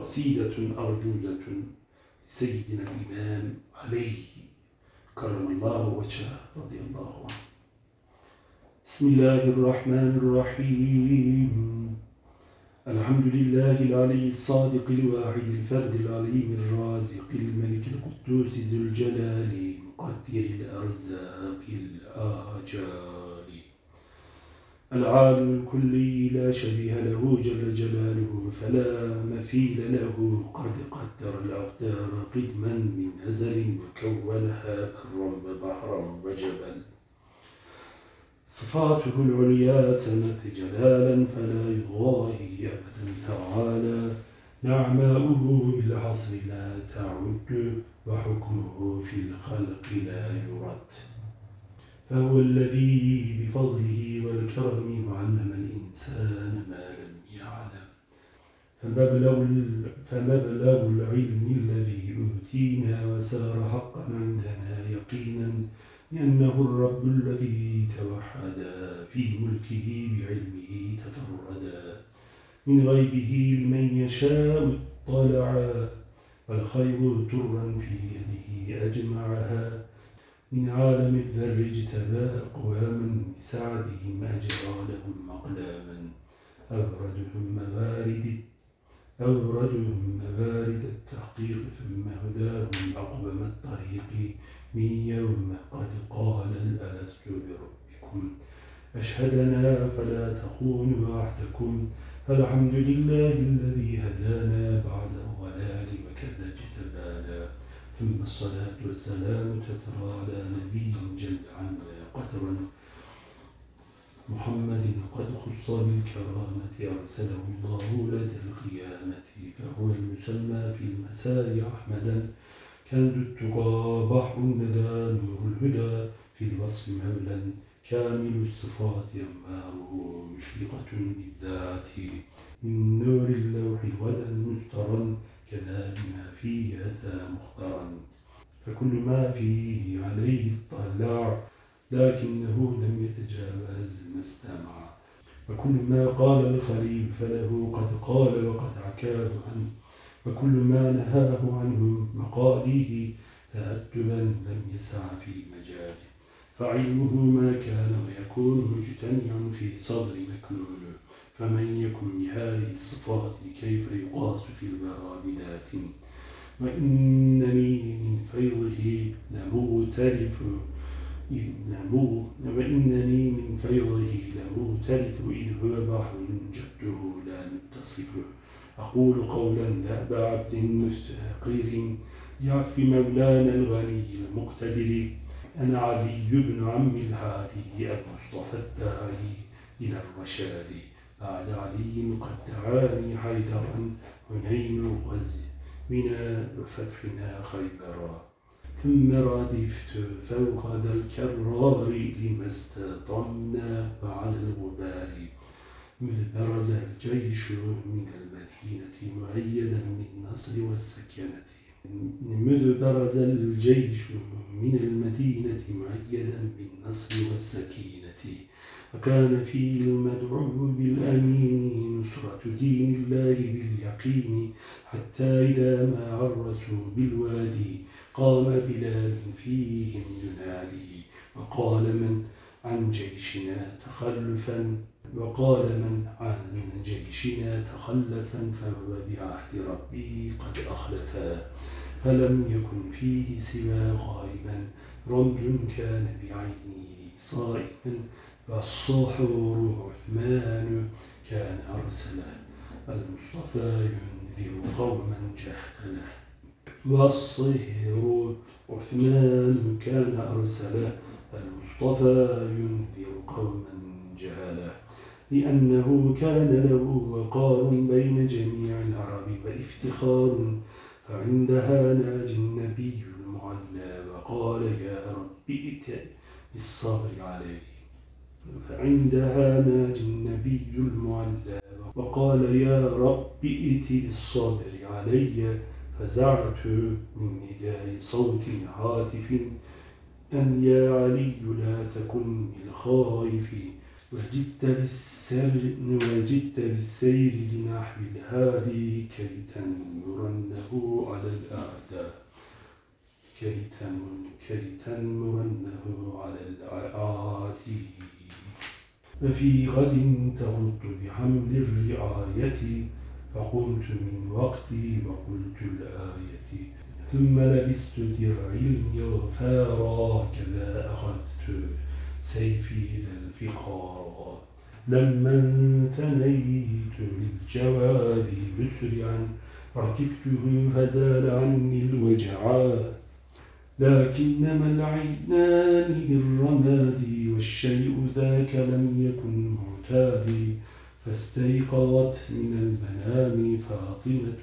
قصيدة أرجوزة سيدنا الإمام علي كرم الله وجهه رضي الله عنه. بسم الله الرحمن الرحيم. الحمد لله العلي الصادق الواحد الفرد العليم الرازق الملك القدوس ذو الجلال مقدر الأرزاق الآجال العالم الكلي لا شبيه له جل جلاله فلا مثيل له. قد قدر الأقدار قدما من أزل وكونها برا بحرا وجبل. صفاته العليا سنت جلالا فلا يضاهي أبدا تعالى. نعماؤه بالحصر لا تعد وحكمه في الخلق لا يرد. فهو الذي بفضله والكرم علم الإنسان ما لم يعلم. فمبلغ, فمبلغ العلم الذي أوتينا وسار حقا عندنا يقينا لأنه الرب الذي توحد في ملكه بعلمه تفردا من غيبه لمن يشاء اطلعا والخير ترا في يده أجمعها. من عالم الذر اجتبى أقواما بسعدهم أجرى لهم أقلاما. أوردهم موارد أوردهم موارد التحقيق ثم هداهم أقوم الطريق. من يوم قد قال الألست بربكم أشهدنا فلا تخونوا عهدكم فالحمد لله الذي هدانا بعد الضلال وكذا اجتبانا. ثم الصلاة والسلام تترى على نبي جل عنا قدرا محمد قد خص بالكرامة أرسله الله لدى القيامة فهو المسمى في المسار أحمدا. كنز التقى بحر الندى نور الهدى في الوصف مولا كامل الصفات أنباره مشرقة بالذات. من نور اللوح غدا مسترا كذا بما فيه أتى مختارا فكل ما فيه عليه اطلع لكنه لم يتجاوز ما استمع. وكل ما قال الخليل فله قد قال وقد عكاه عنه. وكل ما نهاه عنه مقاليه تأدبا لم يسع في مجاله. فعلمه ما كان ويكون مجتمعا في صدر مكنون. فمن يكن بهذه الصفات كيف يقاس في البرامدات وإنني من فيضه لمغترف. وإنني من فيضه لمغترف إذ هو بحر جده لا نتصف أقول قولا دأب عبد مستحقر يعفي مولانا الغني المقتدر. أنا علي بن عم الهادي المصطفى الداعي إلى الرشاد. بعد علي قد دعاني حيدرا هنين غزونا وفتحنا خيبرا. ثم ردفت فوق ذا الكرار لما استطمنا وعلى الغبار. مذ برز الجيش من المدينة مؤيدا بالنصر والسكنة مذ برز الجيش من المدينة مؤيدا بالنصر والسكينة. وكان فيه المدعو بالأمين نصرة دين الله باليقين حتى إذا ما عرسوا بالوادي قام بلال فيهم ينادي. وقال من عن جيشنا تخلفا؟ وقال من عن جيشنا تخلفا؟ فهو بعهد ربي قد أخلفا. فلم يكن فيه سوى غائبا. رمل كان بعينه صائبا. والصحور عثمان كان أرسله المصطفى ينذر قوما جهله. والصهر عثمان كان أرسله المصطفى ينذر قوما جهله لأنه كان له وقار بين جميع العرب وافتخار فعندها ناجي النبي المعلى وقال يا رب ائت بالصبر عليه فعندها ناجي النبي المعلى وقال يا رب ائت بالصبر علي فزعت من نداء صوت هاتف أن يا علي لا تكن الخائف. وجدت بالسر وجدت بالسير لنحو الهادي كي تنمرنه على الأعداء. كي تنمرنه على الأعادي ففي غد تغط بحمل الرعاية فقمت من وقتي وقلت الآية. ثم لبست درعي المغفارا كذا أخذت سيفي ذا الفقار. لما انثنيت للجواد مسرعا ركبته فزال عني الوجعا لكنما العينان بالرماد والشيء ذاك لم يكن معتادي فاستيقظت من المنام فاطمة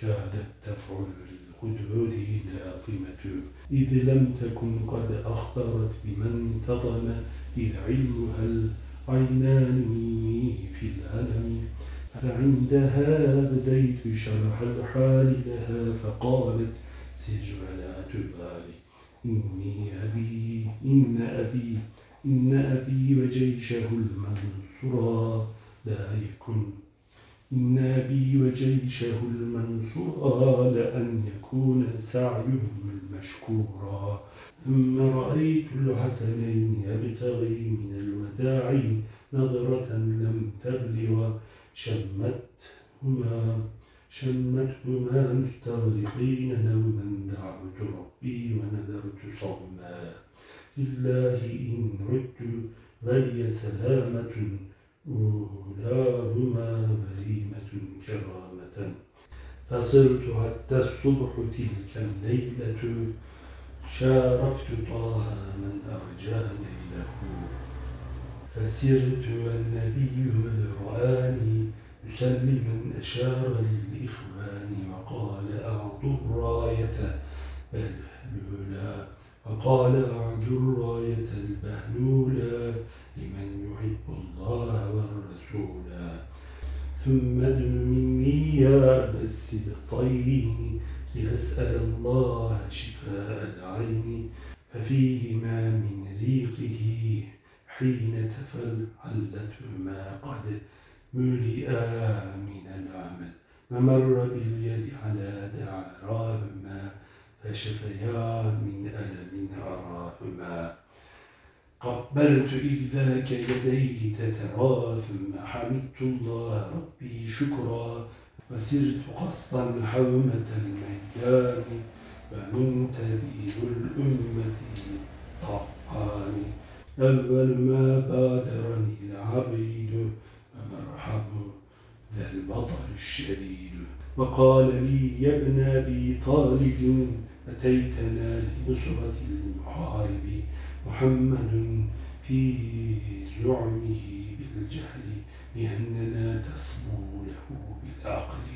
كادت تفعل للخدود لاطمة إذ لم تكن قد أخبرت بمن تضم إذ علمها العينان في الألم. فعندها بديت شرح الحال لها فقالت سر ولا تبالي. إني أبي إن أبي إن أبي وجيشه المنصورا. لا يكن. إن أبي وجيشه المنصورا لأن يكون سعيهم المشكورا. ثم رأيت الحسنين يبتغي من الوداع نظرة لم تبلغ شمتهما. شمتهما مستغرقين نوما دعوت ربي ونذرت صوما. لله إن عدت غي سلامة أولاهما بريمة كرامة. فصرت حتى الصبح تلك الليلة شارفت طه من أرجى ليله. فسرت والنبي إذ رآني مسلما أشار للإخوان وقال أعطوا الراية بهلولا وقال أعطوا الراية البهلولا لمن يحب الله والرسول. ثم ادن مني يا أبا السبطين لأسأل الله شفاء العين. ففيهما من ريقه حين تفل علتهما قد ملئا من العمل ومر باليد على دعراهما فشفيا من ألم أراهما قبلت إذ ذاك يديه تترى ثم حمدت الله ربي شكرا. وسرت قصدا حومة الميدان ومنتدي الأمة طعان أول ما بادرني العبيد ومرحب ذا البطل الشديد. وقال لي يا ابن أبي طالب أتيتنا لنصرة المحارب محمد في زعمه بالجهل لأننا تصبو له بالعقل.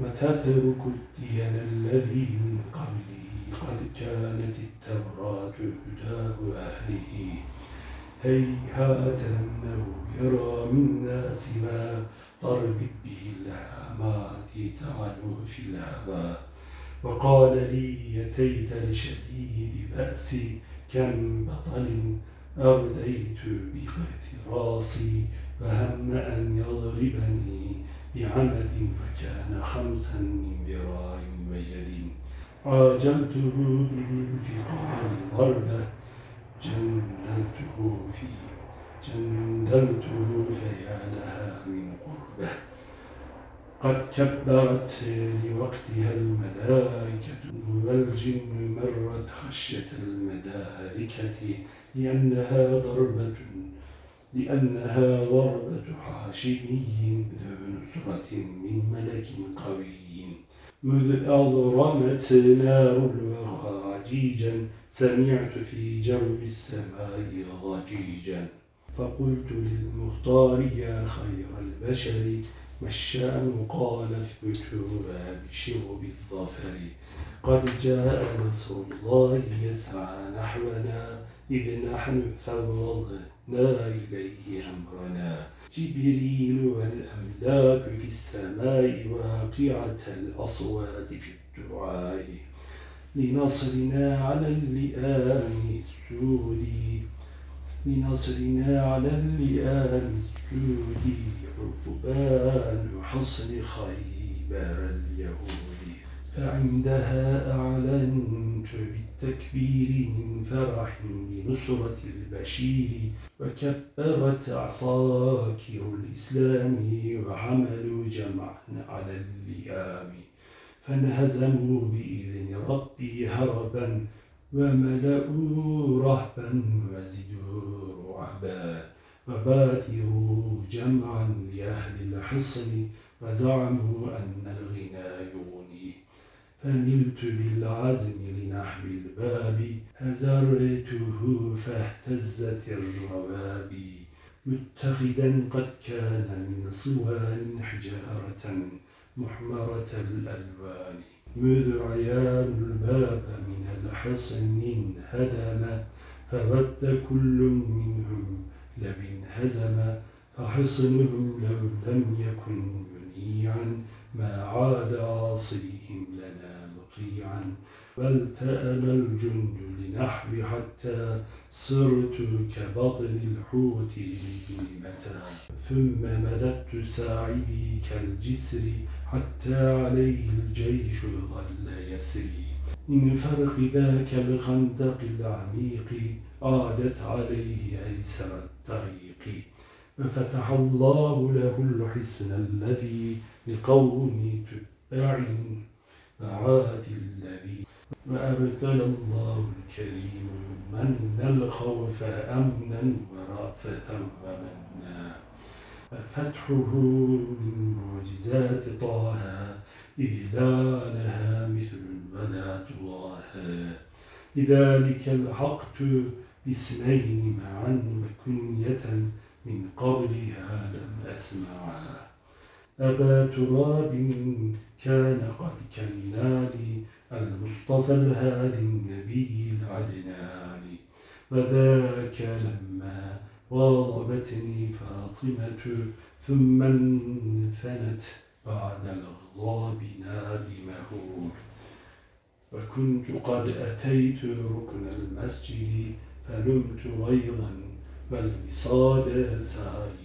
وتترك الدين الذي من قبله قد كانت التوراة هداه أهله. هيهات أنه يرى منا سوى ضرب به الهامات تعلو في الهوى وقال لي يتيت لشديد بأسي كم بطل أرديت باغتراسي فهم أن يضربني بعمد فكان خمسا من ذراع ويد. عاجلته بذي الفقار ضربة جندلته في جندلته فيا لها من قربة. قد كبرت لوقتها الملائكة. والجن مرت خشية المداركة. لأنها ضربة لأنها ضربة حاشمي ذو نصرة من ملك قوي. مذ أضرمت نار الوغى عجيجا سمعت في جو السماء ضجيجا فقلت للمختار يا خير البشر والشأن قال اثبتوا بشرب الظفر. قد جاء نصر الله يسعى نحونا إذ نحن فوضنا إليه أمرنا. جبريل والأملاك في السماء واقعة الأصوات في الدعاء. لنصرنا على اللئام السود بنصرنا على اللئام السجود. عقبان حصن خيبر اليهود. فعندها أعلنت بالتكبير من فرح بنصرة البشير وكبرت عصاكر الإسلام وعملوا جمعا على اللئام. فانهزموا بإذن ربي هربا وملأوا رهبا وزدوا رعبا. وبادروا جمعا لأهل الحصن وزعموا أن الغنى يغني. فملت بالعزم لنحو الباب هزرته فاهتزت الروابي متخذا قد كان من صوان حجارة محمرة الألوان. مذ عيان الباب من الحصن هدم فود كل منهم لو انهزم. فحصنهم لو لم يكن منيعا ما عاد عاصيهم لنا مطيعا والتأم الجند لنحو حتى صرت كبطن الحوت متى. ثم مددت ساعدي كالجسر حتى عليه الجيش ظل يسري. من فرق ذاك الخندق العميق عادت عليه أيسر الطريق. ففتح الله له الحسن الذي لقوم تبع فعاد الذي وأبدل الله الكريم من الخوف أمنا ورأفة ومنا. فتحه من معجزات طه إذ لا لها مثل ولا تضاهى لذلك الحقت باسمين معا وكنية من قبلها لم أسمعا أبا تراب كان قد كناني المصطفى الهادي النبي العدناني. وذاك لما غاضبتني فاطمة ثم انفنت بعد الغضاب نادمه وكنت قد أتيت ركن المسجد فلمت غيظا والوصاد سائدي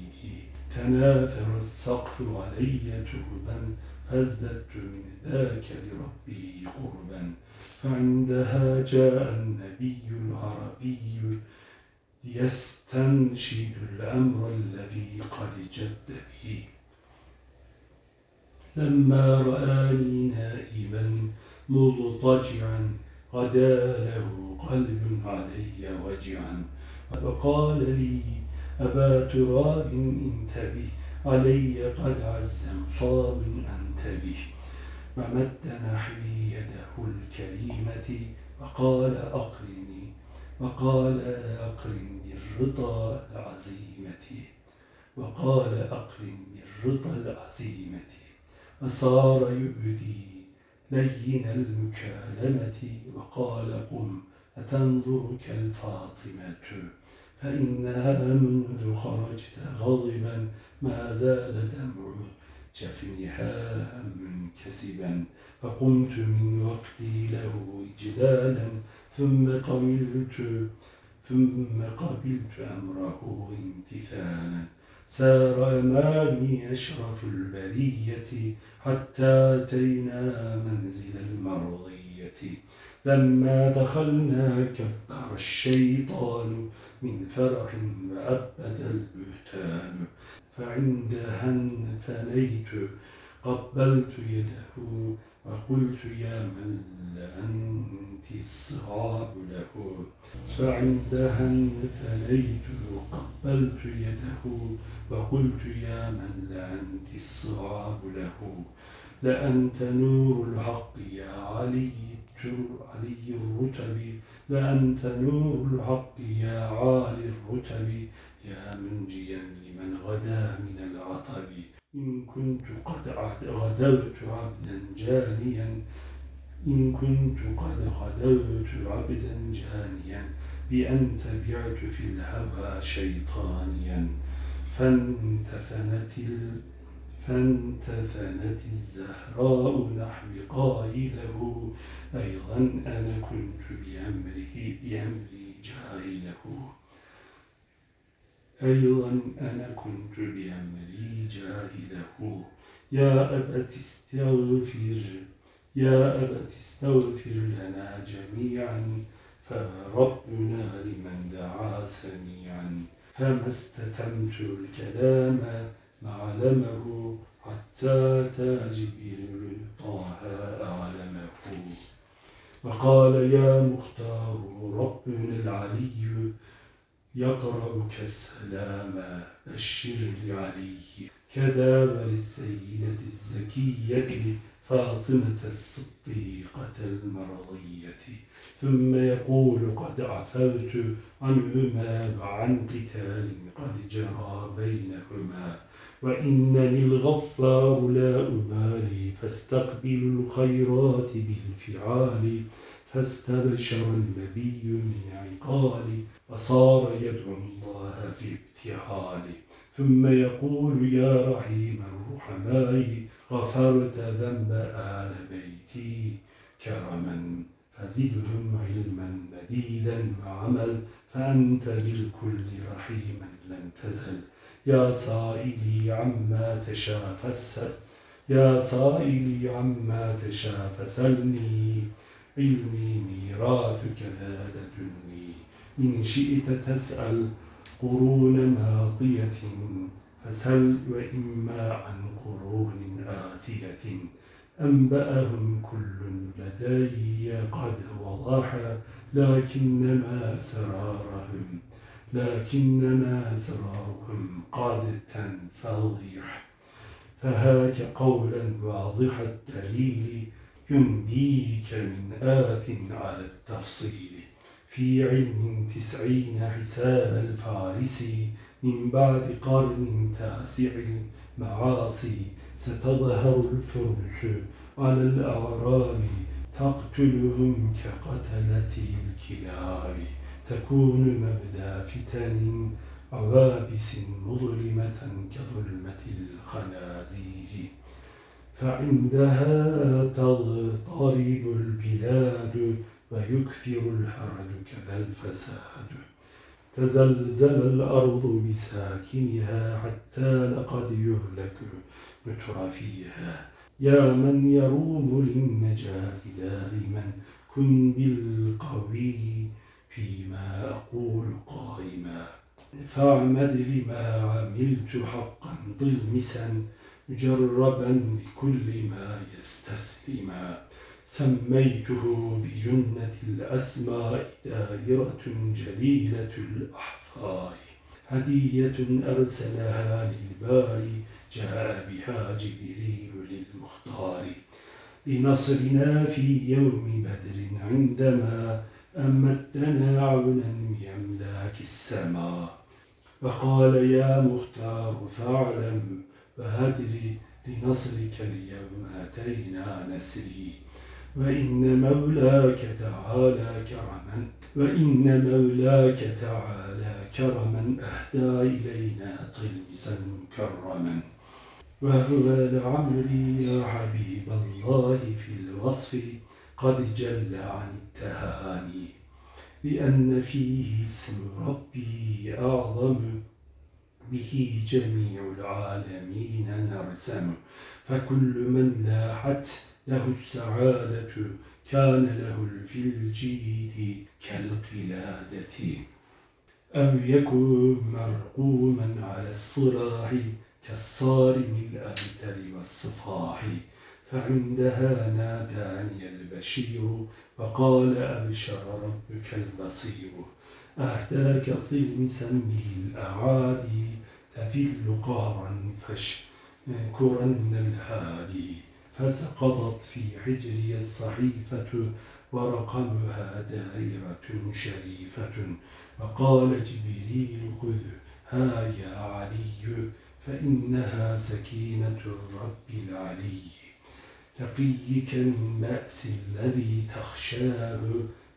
تناثر السقف علي تهبا فازددت من ذاك لربي قربا. فعندها جاء النبي العربي يستنشد الأمر الذي قد جد به. لما رآني نائما مضطجعا غدا له قلب علي وجعا. وقال لي أبا تراب انتبه علي قد عز مصاب أنت به ومد نحوي يده الكريمة وقال أقرني وقال أقرن بالرضا العزيمة. وقال أقرن بالرضا العزيمة. وصار يؤدي لين المكالمة. وقال قم أتنظر كالفاطمة فإنها منذ خرجت غضبا ما زال دمع جفنها منكسبا. فقمت من وقتي له إجلالا ثم قبلت ثم قبلت أمره امتثالا. سار أمامي أشرف البرية حتى أتينا منزل المرضية. لما دخلنا كبر الشيطان من فرح وأبد البهتان. فعندها انثنيت قبلت يده وقلت يا من أنت الصعاب له. فعندها انثنيت قبلت يده وقلت يا من أنت الصعاب له. لأنت نور الحق يا علي علي الرتب. لأنت نور الحق يا عالي الرتب. يا منجيا لمن غدا من العطب إن كنت قد غدوت عبدا جانيا. إن كنت قد غدوت عبدا جانيا. بأن تبعت في الهوى شيطانيا. فانتثنت فانتثنت الزهراء نحو قائله. أيضا أنا كنت بأمره بأمري جاهله. أيضا أنا كنت بأمري جاهله. يا أبت استغفر. يا أبت استغفر لنا جميعا. فربنا لمن دعا سميعا. فما استتمت الكلام معلمه حتى تاجبير طه أعلمه. وقال يا مختار ربنا العلي يقرأك السلام بشر لعلي. كذا وللسيدة الزكية فاطمة الصديقة المرضية. ثم يقول قد عفوت عنهما وعن قتال قد جرى بينهما. وإنني الغفار لا أبالي فاستقبل الخيرات بالفعال فاستبشر النبي من عقالي وصار يدعو الله في ابتهال ثم يقول يا رحيم الرحماء غفرت ذنب آل بيتي كرما فزدهم علما مديدا وعمل فأنت بالكل رحيما لم تزل. يا سائلي عما تشاء فسل يا سائلي عما تشاء فسلني علمي ميراثك ذا لدني إن شئت تسأل قرون ماضية فسل وإما عن قرون آتية. أنبأهم كل لدي قد وضح لكنما أسرارهم لكنما أسرارهم قد تنفضح فهاك قولا واضح الدليل ينبيك من آت على التفصيل. في علم تسعين حساب الفارسي من بعد قرن تاسع المعاصي ستظهر الفرس على الأعراب تقتلهم كقتلة الكلاب. تكون مبدأ فتن عوابس مظلمة كظلمة الخنازير. فعندها تضطرب البلاد ويكثر الحرج كذا الفساد. تزلزل الأرض بساكنها حتى لقد يهلك مترفيها يا من يروم للنجاة دائما كن بالقوي فيما أقول قائما. فاعمد لما عملت حقا ضلمسا مجربا بكل ما يستسلما سميته بجنة الأسماء دائرة جليلة الأحفاء. هدية أرسلها للباري جاء بها جبريل للمختار. لنصرنا في يوم بدر عندما أمدنا عونا بأملاك السماء وقال يا مختار فاعلم وهدري لنصرك اليوم أتينا نسري. وإن مولاك تعالى كرما وإن مولاك تعالى كرما أهدى إلينا طلبسا مكرما وهو لعمري يا حبيب الله في الوصف. قد جل عن التهاني لأن فيه اسم ربي أعظم. به جميع العالمين نرسم. فكل من لاحت له السعادة كان له في الجيد كالقلادة. أو يكون مرقوما على الصراح كالصارم الأبتر والصفاح. فعندها ناداني البشير وقال أبشر ربك البصير. أهداك طلم سمه الأعادي تفل قهرا فاشكرن الهادي. فسقطت في حجري الصحيفة ورقمها دائرة شريفة. وقال جبريل خذها يا علي فإنها سكينة الرب العلي. تقيك النأس الذي تخشاه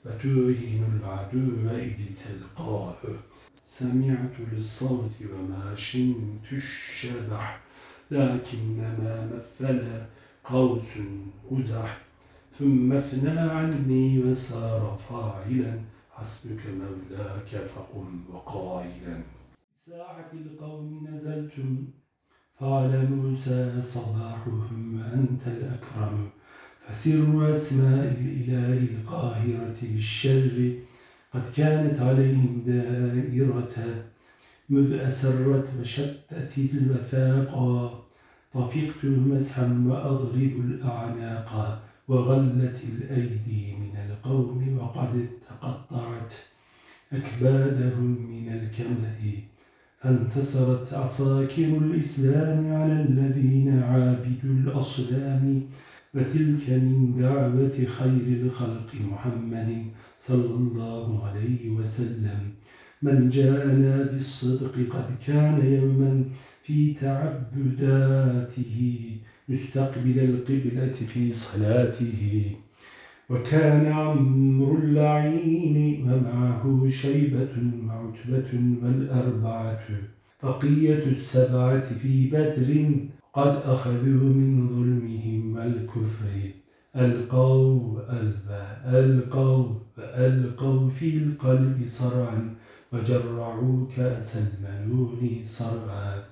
وتوهن العدو إذ تلقاه. سمعت للصوت وما شمت الشبح لكنما مثل قوس قزح ثم اثنى عني وسار فاعلا حسبك مولاك فقم وقائلا. ساعة القوم نزلتم فعلى موسى صباحهم وأنت الأكرم. فسر أسماء الإله القاهرة بالشر قد كانت عليهم دائرة. مذ أسرت وشتت الوثاقا طفقت مسحا وأضرب الأعناق. وغلت الأيدي من القوم وقد تقطعت أكبادهم من الكمث فانتصرت عساكر الإسلام على الذين عابدوا الأصنام وتلك من دعوة خير الخلق محمد صلى الله عليه وسلم. من جاءنا بالصدق قد كان يوما في تعبداته مستقبل القبلة في صلاته. وكان عمرو اللعين ومعه شيبة وعتبة والأربعة. بقية السبعة في بدر قد أخذوا من ظلمهم والكفر ألقوا ألبا ألقوا فألقوا في القلب صرعا وجرعوا كأس المنون صرعا.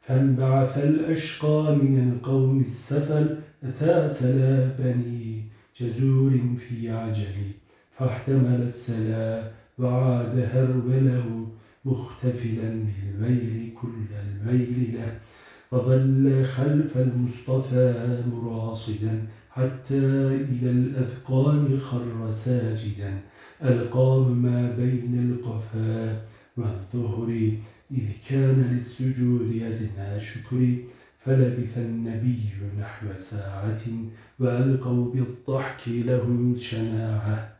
فانبعث الأشقى من القوم السفل أتى سلا بني جزور في عجل. فاحتمل السلا وعاد هروله مختفلا بالويل كل الويل له وظل خلف المصطفى مراصدا حتى إلى الأذقان خر ساجدا القام ما بين القفا والظهر إذ كان للسجود أدنى شكر فلبث النبي نحو ساعة وألقوا بالضحك لهم شناعة.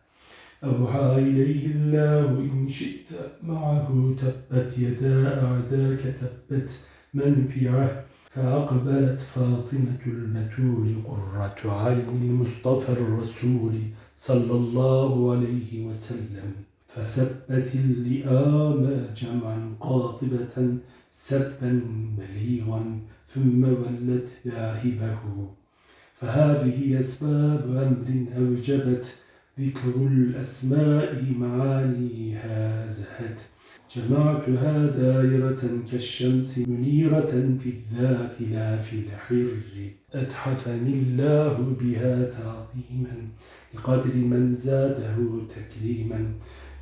أوحى إليه الله إن شئت معه تبت يدا أعداك تبت منفعة فأقبلت فاطمة البتول قرة عين المصطفى الرسول صلى الله عليه وسلم فسبت اللئام جمعا قاطبة سبا بليغا ثم ولت ذاهبه فهذه أسباب أمر أوجبت ذكر الأسماء معانيها زهت جمعتها دائرة كالشمس منيرة في الذات لا في الحر. أتحفني الله بها تعظيما بقدر من زاده تكريما.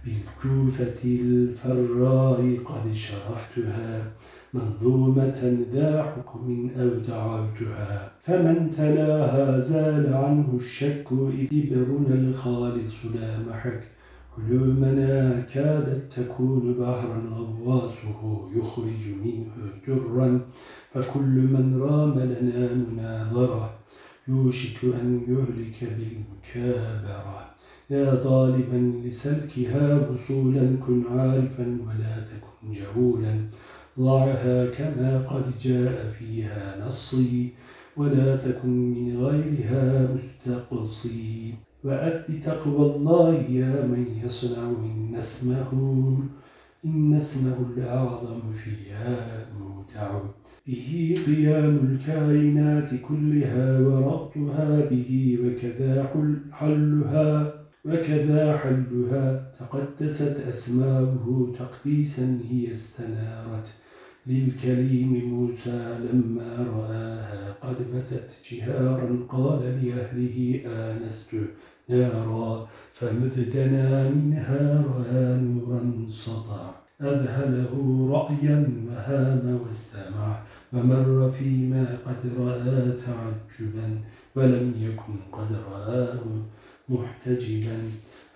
بالكوفة الفراء قد شرحتها منظومة ذا حكم أو دعوتها فمن تلاها زال عنه الشك إذ برنا الخالص لا محك. علومنا كادت تكون بحرا غواصه يخرج منه درا فكل من رام لنا مناظرة. يوشك أن يهلك بالمكابرة. يا طالبا لسلكها وصولا كن عارفا ولا تكن جهولا. ضعها كما قد جاء فيها نصي ولا تكن من غيرها مستقصي. وأد تقوى الله يا من يصنع إن اسمه إن اسمه الأعظم فيها مودع. به قيام الكائنات كلها وربطها به وكذا حلها. وكذا حلها تقدست أسماؤه تقديسا هي استنارت للكليم موسى لما رآها قد بتت جهارا قال لأهله آنست نارا فمذ منها رأى نورا سطع أذهله رأيا وهام واستمع ومر فيما قد رأى تعجبا ولم يكن قد رآه محتجبا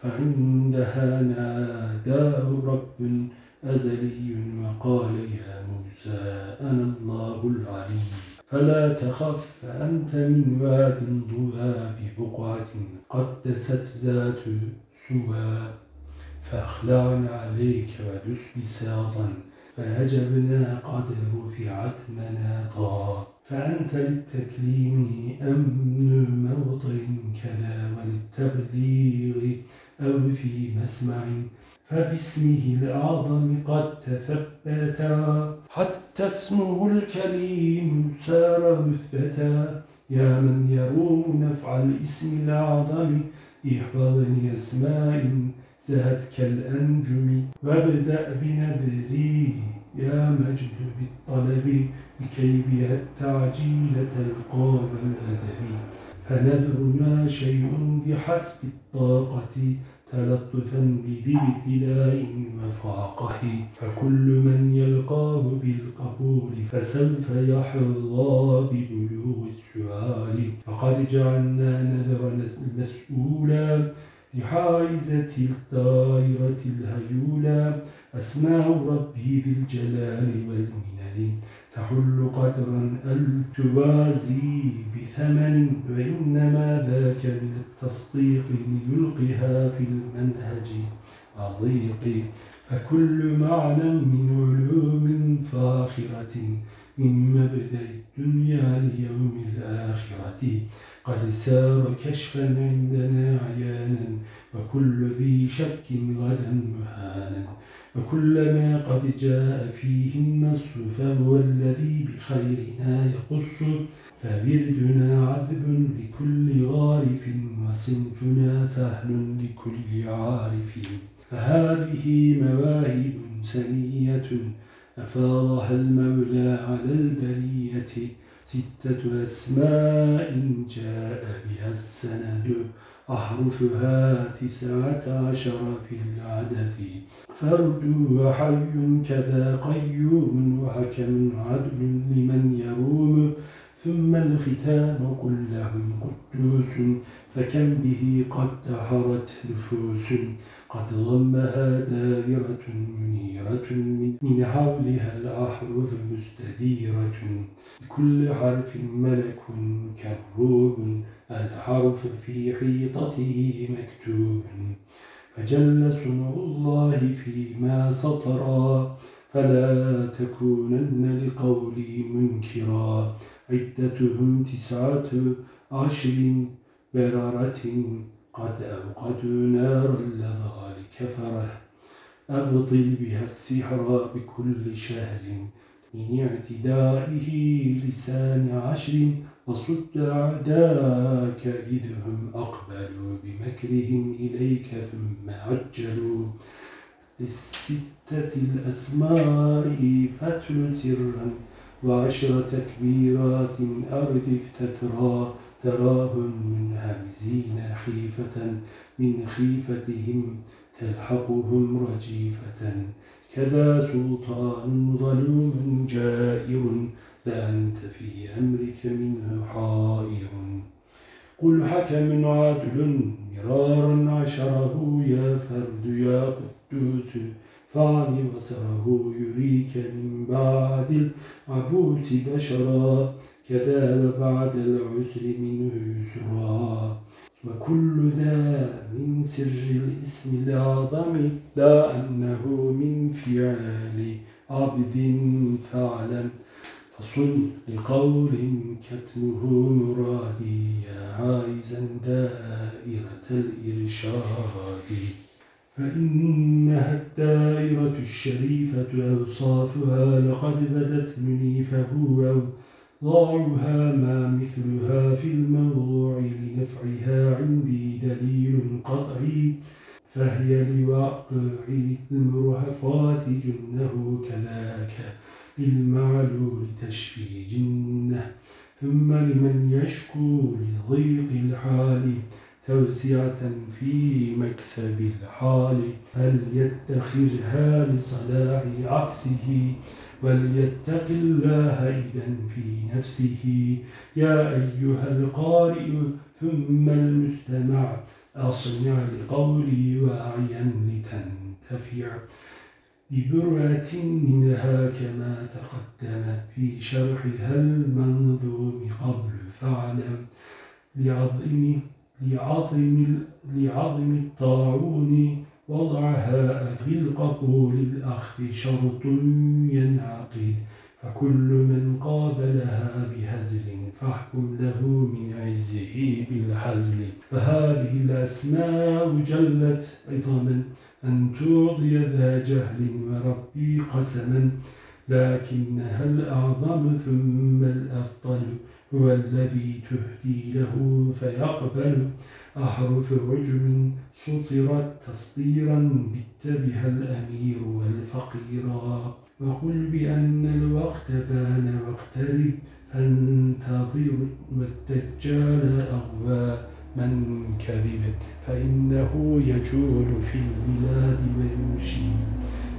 فعندها ناداه رب أزلي وقال يا موسى أنا الله العلي فلا تخف فأنت من واد ضوى ببقعة قدست ذات سوى. فأخلعنا عليك ودس بساطا فأجبنا قد رفعت مناطا. فأنت للتكليم أمن موطن كذا وللتبليغ أو في مسمع. فباسمه الأعظم قد تثبتا حتى اسمه الكريم سار مثبتا يا من يروم نفع الاسم الأعظم احفظني أسماء زهت كالأنجم وابدأ بنبري. يا مجد بالطلب لكي بها التعجيل تلقى الأدب. فنذر ما شيء بحسب الطاقة تلطفا بذي ابتلاء وفاقه. فكل من يلقاه بالقبول فسوف يحظى ببلوغ السؤال. فقد جعلنا نذر مسؤولا لحائزة الدائرة الهيولى أسماء ربي ذي الجلال والمنن تحل قدرا أل توازي بثمن وإنما ذاك من التصديق يلقها في المنهج أضيق فكل معنى من علوم فاخرة من مبدأ الدنيا ليوم الآخرة. قد سار كشفا عندنا عيانا وكل ذي شك غدا مهانا. وكلما قد جاء فيه النص فهو الذي بخيرنا يقص فبردنا عذب لكل غارف وصنفنا سهل لكل عارف. فهذه مواهب سنية أفاضها المولى على البرية. ستة أسماء جاء بها السند. أحرفها تسعة عشر في العدد. فرد وحي كذا قيوم وحكم عدل لمن يروم. ثم الختام كلهم قدوس فكم به قد تحرت نفوس؟ قد ضمها دائرة منيرة من حولها الأحرف مستديرة. بكل حرف ملك كروب الحرف في حيطته مكتوب. فجل صنع الله فيما سطرا فلا تكونن لقولي منكرا. عدتهم تسعة عشر بررة قد أوقدوا نار اللظى لكفره أبطل بها السحر بكل شهر من اعتدائه لسان عشر وصد عداك إذ هم أقبلوا بمكرهم إليك ثم عجلوا. للستة الأسماء فتل سرا وعشر تكبيرات أردف تترى تراهم منهمزين خيفة من خيفتهم تلحقهم رجيفة. كذا سلطان ظلوم جائر لأنت في أمرك منه حائر. قل حكم عدل مرارا عشره يا فرد يا قدوس. فعن بصره يريك من بعد العبوس بشرا. كذا وبعد العسر منه يسرا وكل ذا من سر الاسم الأعظم لا أنه من فعال عبد فعلا. فصل لقول كتمه مرادي يا عايزا دائرة الإرشاد. فإنها الدائرة الشريفة أوصافها لقد بدت منيفه ضاعها ما مثلها في الموضوع لنفعها عندي دليل قطعي فهي لواقع المرهفات جنه كذاك للمعلول تشفي جنه ثم لمن يشكو لضيق الحال توسعة في مكسب الحال فليتخذها لصلاح عكسه؟ وليتق الله إذا في نفسه. يا أيها القارئ ثم المستمع أصنع لقولي واعيا لتنتفع. ببرعة منها كما تقدم في شرحها المنظوم قبل فاعلم لعظم لعظم لعظم الطاعون وضعها بالقبول الأخذ شرط ينعقد فكل من قابلها بهزل فاحكم له من عزه بالحزل. فهذه الأسماء جلت عظما أن تعطي ذا جهل وربي قسما. لكنها الأعظم ثم الأفضل هو الذي تهدي له فيقبل. أحرف عجم سطرت تسطيرا بت بها الأمير والفقيرا وقل بأن الوقت بان واقترب فانتظر والدجال أغوى. من كذب فإنه يجول في البلاد ويمشي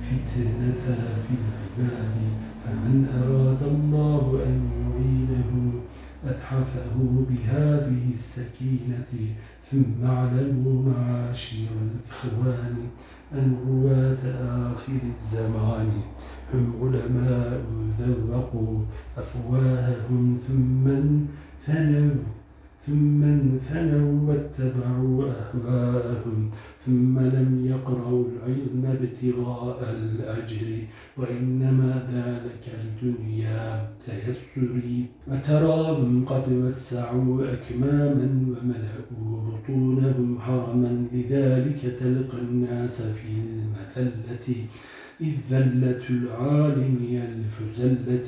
فتنة في العباد. فمن أراد الله أن يعينه أتحفه بهذه السكينة ثم اعلموا معاشر الإخوان أن رواة آخر الزمان هم علماء ذوقوا أفواههم ثم ثنوا ثم انثنوا واتبعوا أهواءهم ثم لم يقرأوا العلم ابتغاء الأجر وإنما ذلك لدنيا تيسري وتراهم قد وسعوا أكماما وملأوا بطونهم حرما لذلك تلقى الناس في المذلة إذ ذلة العالم ألف زلة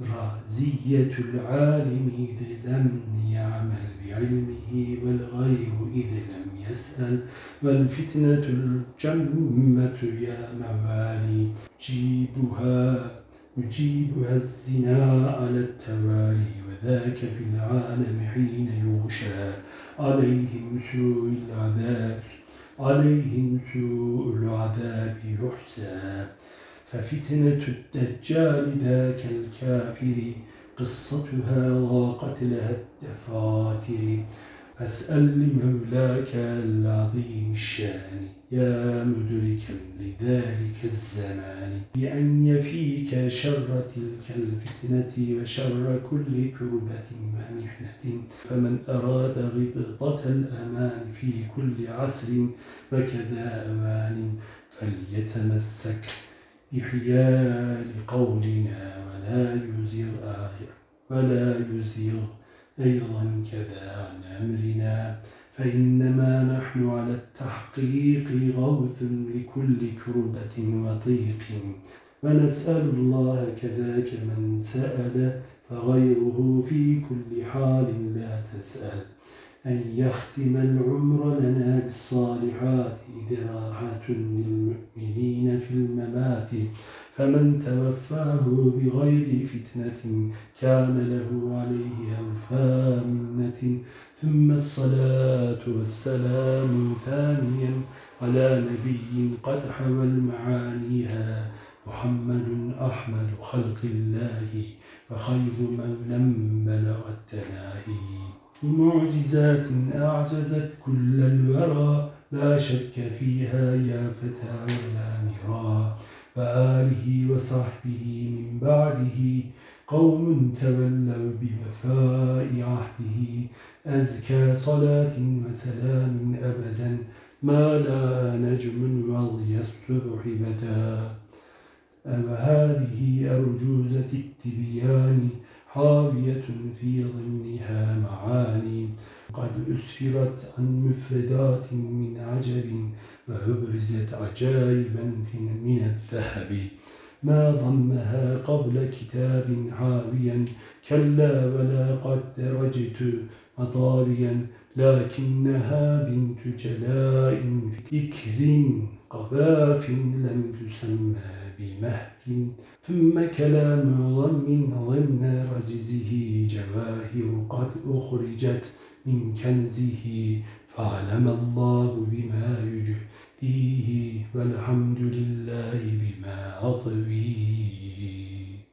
رازية العالم إذ لم يعمل بعلمه والغير إذ لم يسأل والفتنة الجمة يا موالي جيبها يجيبها الزنا على التوالي وذاك في العالم حين يغشى عليهم سوء العذاب. عليهم سوء العذاب يحسى ففتنة الدجال ذاك الكافر قصتها ضاقت لها الدفاتر. فاسأل لمولاك العظيم الشان. يا مدركا لذلك الزمان بأن يفيك شر تلك الفتنة وشر كل كربة ومحنة. فمن أراد غبطة الأمان في كل عصر وكذا أوان فليتمسك إحياء لقولنا ولا يزير آية ولا يزير أيضا كذا عن أمرنا. فإنما نحن على التحقيق غوث لكل كربة وطيق. ونسأل الله كذاك من سأل فغيره في كل حال لا تسأل. أن يختم العمر لنا بالصالحات إذ راحة للمؤمنين في الممات. فمن توفاه بغير فتنة كان له عليه أوفى منة. ثم الصلاة والسلام ثانيا على نبي قد حوى المعانيها محمد أحمد خلق الله وخير من لم بلغ التناهي. بمعجزات أعجزت كل الورى لا شك فيها يا فتى ولا مرى وآله وصحبه من بعده قوم تولوا بوفاء عهده أزكى صلاة وسلام أبدا ما لا نجم رضي الصبح بدا وهذه أرجوزة التبيان حاوية في ضمنها معاني. قد أسفرت عن مفردات من عجب وأبرزت عجائبا من الذهب. ما ضمها قبل كتاب عاويا كلا ولا قد درجت مطاليا لكنها بنت جلاء فكر قباف لم تسمى بمهد. ثم كلام ضم ضمن رجزه جواهر قد أخرجت من كنزه فعلم الله بما يجديه والحمد لله بما أطويه.